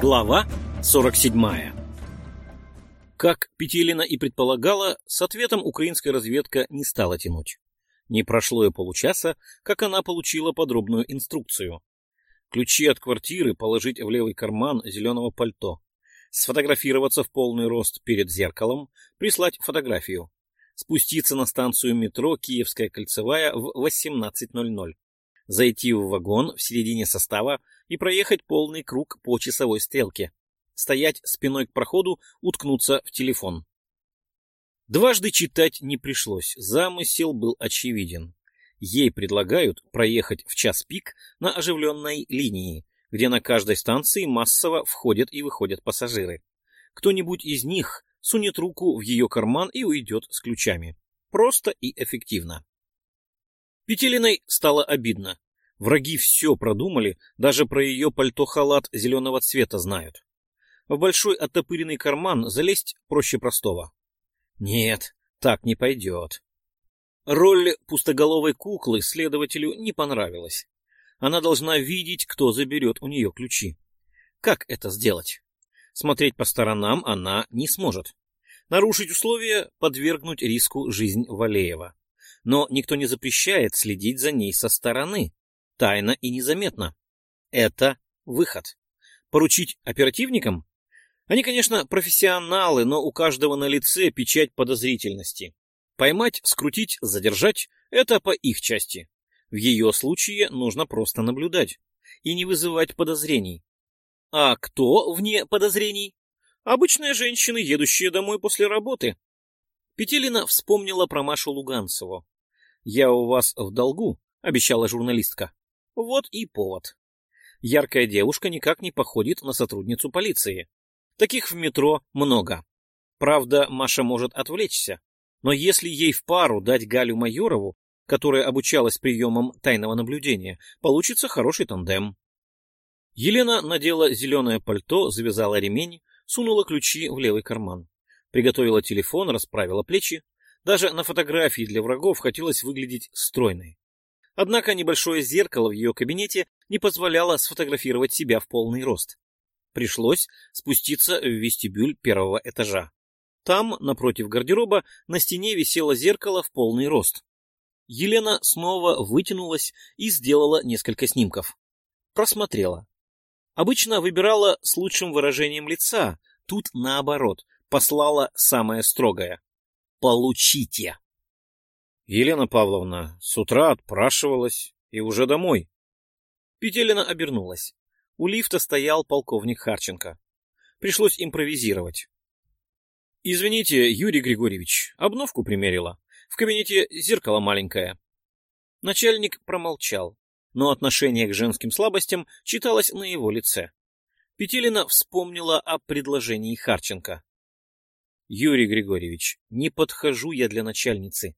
Глава 47 Как Петелина и предполагала, с ответом украинская разведка не стала тянуть. Не прошло и получаса, как она получила подробную инструкцию. Ключи от квартиры положить в левый карман зеленого пальто, сфотографироваться в полный рост перед зеркалом, прислать фотографию, спуститься на станцию метро Киевская кольцевая в 18.00, зайти в вагон в середине состава и проехать полный круг по часовой стрелке, стоять спиной к проходу, уткнуться в телефон. Дважды читать не пришлось, замысел был очевиден. Ей предлагают проехать в час пик на оживленной линии, где на каждой станции массово входят и выходят пассажиры. Кто-нибудь из них сунет руку в ее карман и уйдет с ключами. Просто и эффективно. Петелиной стало обидно. Враги все продумали, даже про ее пальто-халат зеленого цвета знают. В большой оттопыренный карман залезть проще простого. Нет, так не пойдет. Роль пустоголовой куклы следователю не понравилась. Она должна видеть, кто заберет у нее ключи. Как это сделать? Смотреть по сторонам она не сможет. Нарушить условия — подвергнуть риску жизнь Валеева. Но никто не запрещает следить за ней со стороны, тайно и незаметно. Это выход. Поручить оперативникам? Они, конечно, профессионалы, но у каждого на лице печать подозрительности. Поймать, скрутить, задержать — это по их части. В ее случае нужно просто наблюдать и не вызывать подозрений. А кто вне подозрений? Обычные женщины, едущие домой после работы. Петелина вспомнила про Машу Луганцеву. «Я у вас в долгу», — обещала журналистка. Вот и повод. Яркая девушка никак не походит на сотрудницу полиции. Таких в метро много. Правда, Маша может отвлечься. Но если ей в пару дать Галю Майорову, которая обучалась приемам тайного наблюдения, получится хороший тандем. Елена надела зеленое пальто, завязала ремень, сунула ключи в левый карман. Приготовила телефон, расправила плечи. Даже на фотографии для врагов хотелось выглядеть стройной. Однако небольшое зеркало в ее кабинете не позволяло сфотографировать себя в полный рост. Пришлось спуститься в вестибюль первого этажа. Там, напротив гардероба, на стене висело зеркало в полный рост. Елена снова вытянулась и сделала несколько снимков. Просмотрела. Обычно выбирала с лучшим выражением лица, тут наоборот, послала самое строгое. «Получите!» Елена Павловна с утра отпрашивалась и уже домой. Петелина обернулась. У лифта стоял полковник Харченко. Пришлось импровизировать. «Извините, Юрий Григорьевич, обновку примерила. В кабинете зеркало маленькое». Начальник промолчал, но отношение к женским слабостям читалось на его лице. Петелина вспомнила о предложении Харченко. «Юрий Григорьевич, не подхожу я для начальницы.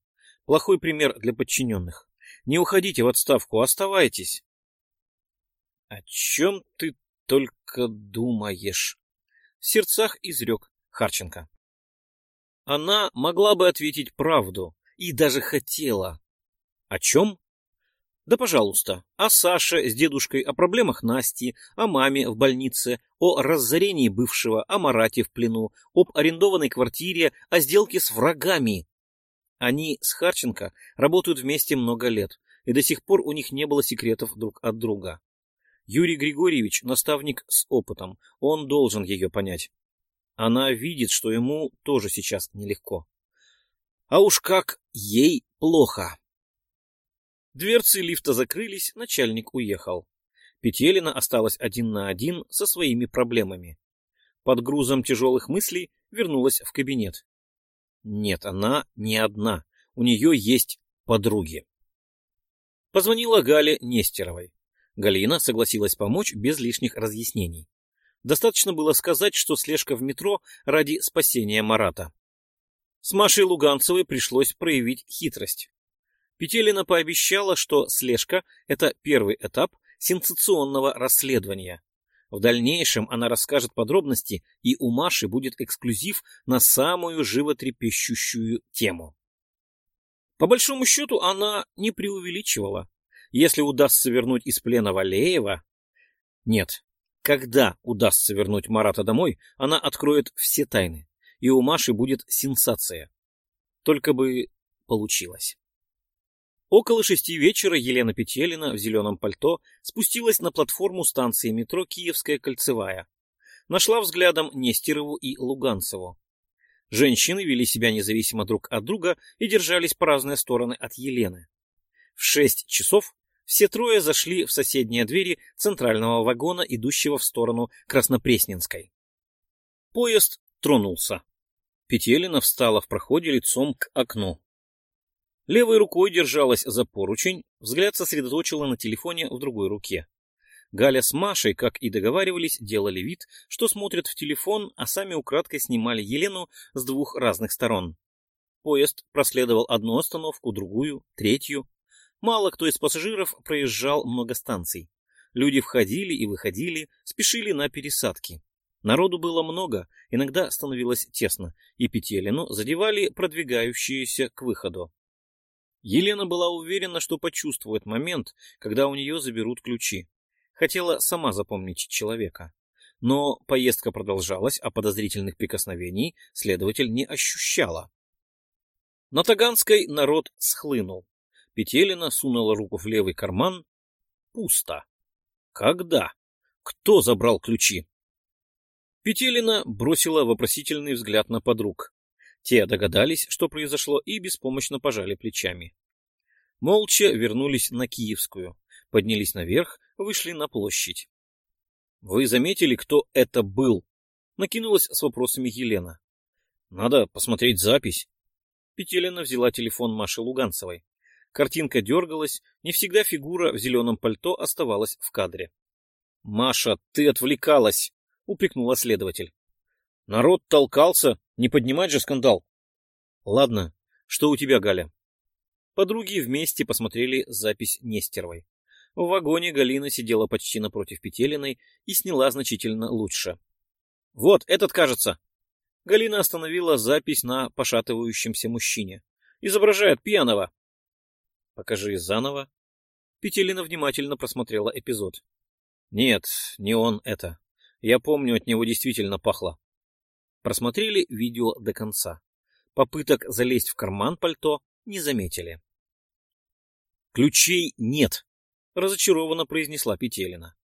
Плохой пример для подчиненных. Не уходите в отставку, оставайтесь. — О чем ты только думаешь? В сердцах изрек Харченко. Она могла бы ответить правду, и даже хотела. О чем? Да, пожалуйста, о Саше с дедушкой, о проблемах Насти, о маме в больнице, о разорении бывшего, о Марате в плену, об арендованной квартире, о сделке с врагами. Они с Харченко работают вместе много лет, и до сих пор у них не было секретов друг от друга. Юрий Григорьевич — наставник с опытом, он должен ее понять. Она видит, что ему тоже сейчас нелегко. А уж как ей плохо. Дверцы лифта закрылись, начальник уехал. Петелина осталась один на один со своими проблемами. Под грузом тяжелых мыслей вернулась в кабинет. Нет, она не одна. У нее есть подруги. Позвонила Гале Нестеровой. Галина согласилась помочь без лишних разъяснений. Достаточно было сказать, что слежка в метро ради спасения Марата. С Машей Луганцевой пришлось проявить хитрость. Петелина пообещала, что слежка — это первый этап сенсационного расследования. В дальнейшем она расскажет подробности, и у Маши будет эксклюзив на самую животрепещущую тему. По большому счету она не преувеличивала. Если удастся вернуть из плена Валеева... Нет, Когда удастся вернуть Марата домой, она откроет все тайны, и у Маши будет сенсация. Только бы получилось. Около шести вечера Елена Петелина в зеленом пальто спустилась на платформу станции метро «Киевская кольцевая». Нашла взглядом Нестерову и Луганцеву. Женщины вели себя независимо друг от друга и держались по разные стороны от Елены. В шесть часов все трое зашли в соседние двери центрального вагона, идущего в сторону Краснопресненской. Поезд тронулся. Петелина встала в проходе лицом к окну. Левой рукой держалась за поручень, взгляд сосредоточила на телефоне в другой руке. Галя с Машей, как и договаривались, делали вид, что смотрят в телефон, а сами украдкой снимали Елену с двух разных сторон. Поезд проследовал одну остановку, другую, третью. Мало кто из пассажиров проезжал много станций. Люди входили и выходили, спешили на пересадки. Народу было много, иногда становилось тесно, и Петелину задевали продвигающиеся к выходу. Елена была уверена, что почувствует момент, когда у нее заберут ключи. Хотела сама запомнить человека. Но поездка продолжалась, а подозрительных прикосновений следователь не ощущала. На Таганской народ схлынул. Петелина сунула руку в левый карман. Пусто. Когда? Кто забрал ключи? Петелина бросила вопросительный взгляд на подруг. Те догадались, что произошло, и беспомощно пожали плечами. Молча вернулись на Киевскую, поднялись наверх, вышли на площадь. — Вы заметили, кто это был? — накинулась с вопросами Елена. — Надо посмотреть запись. Петелина взяла телефон Маши Луганцевой. Картинка дергалась, не всегда фигура в зеленом пальто оставалась в кадре. — Маша, ты отвлекалась! — упрекнула следователь. — Народ толкался, не поднимать же скандал. — Ладно, что у тебя, Галя? Подруги вместе посмотрели запись Нестеровой. В вагоне Галина сидела почти напротив Петелиной и сняла значительно лучше. — Вот, этот, кажется. Галина остановила запись на пошатывающемся мужчине. Изображает пьяного. — Покажи заново. Петелина внимательно просмотрела эпизод. — Нет, не он это. Я помню, от него действительно пахло. Просмотрели видео до конца. Попыток залезть в карман пальто не заметили. «Ключей нет», — разочарованно произнесла Петелина.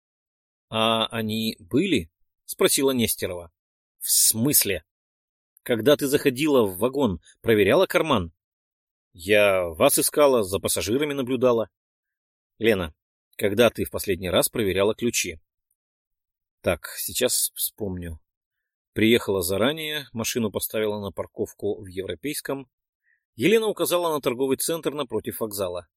«А они были?» — спросила Нестерова. «В смысле? Когда ты заходила в вагон, проверяла карман?» «Я вас искала, за пассажирами наблюдала». «Лена, когда ты в последний раз проверяла ключи?» «Так, сейчас вспомню. Приехала заранее, машину поставила на парковку в Европейском. Елена указала на торговый центр напротив вокзала.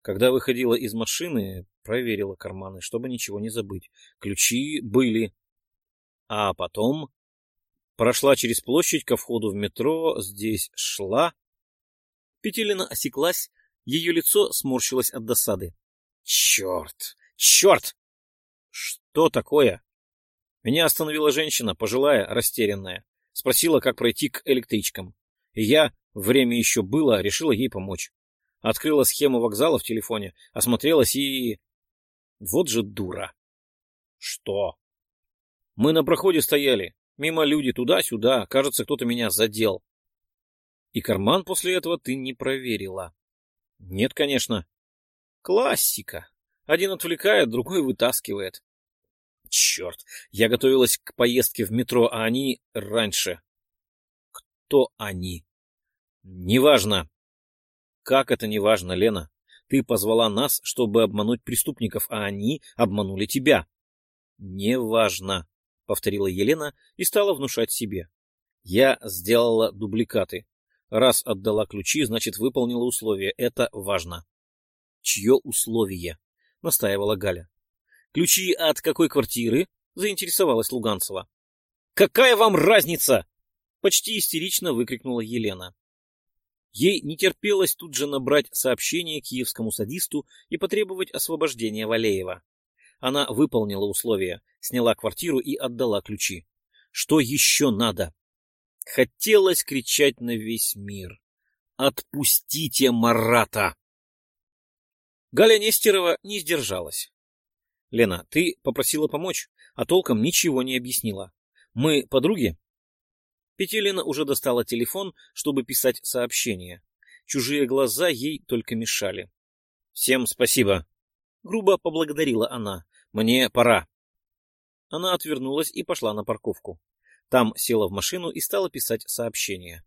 Когда выходила из машины, проверила карманы, чтобы ничего не забыть. Ключи были. А потом прошла через площадь ко входу в метро, здесь шла. Петелина осеклась, ее лицо сморщилось от досады. Черт! Черт! Что такое? Меня остановила женщина, пожилая, растерянная. Спросила, как пройти к электричкам. И я, время еще было, решила ей помочь. Открыла схему вокзала в телефоне, осмотрелась и... Вот же дура. Что? Мы на проходе стояли. Мимо люди туда-сюда. Кажется, кто-то меня задел. И карман после этого ты не проверила. Нет, конечно. Классика. Один отвлекает, другой вытаскивает. Черт, я готовилась к поездке в метро, а они раньше. Кто они? Неважно. Как это неважно, Лена? Ты позвала нас, чтобы обмануть преступников, а они обманули тебя. Неважно, повторила Елена и стала внушать себе. Я сделала дубликаты. Раз отдала ключи, значит, выполнила условие. Это важно. Чье условие? Настаивала Галя. Ключи от какой квартиры? Заинтересовалась Луганцева. Какая вам разница? Почти истерично выкрикнула Елена. Ей не терпелось тут же набрать сообщение киевскому садисту и потребовать освобождения Валеева. Она выполнила условия, сняла квартиру и отдала ключи. Что еще надо? Хотелось кричать на весь мир. «Отпустите Марата!» Галя Нестерова не сдержалась. «Лена, ты попросила помочь, а толком ничего не объяснила. Мы подруги? Петелина уже достала телефон, чтобы писать сообщение. Чужие глаза ей только мешали. «Всем спасибо!» — грубо поблагодарила она. «Мне пора!» Она отвернулась и пошла на парковку. Там села в машину и стала писать сообщение.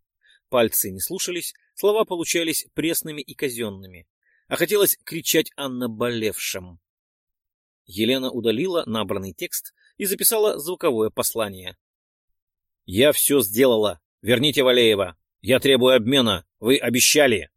Пальцы не слушались, слова получались пресными и казенными. А хотелось кричать о наболевшем. Елена удалила набранный текст и записала звуковое послание. «Я все сделала. Верните Валеева. Я требую обмена. Вы обещали».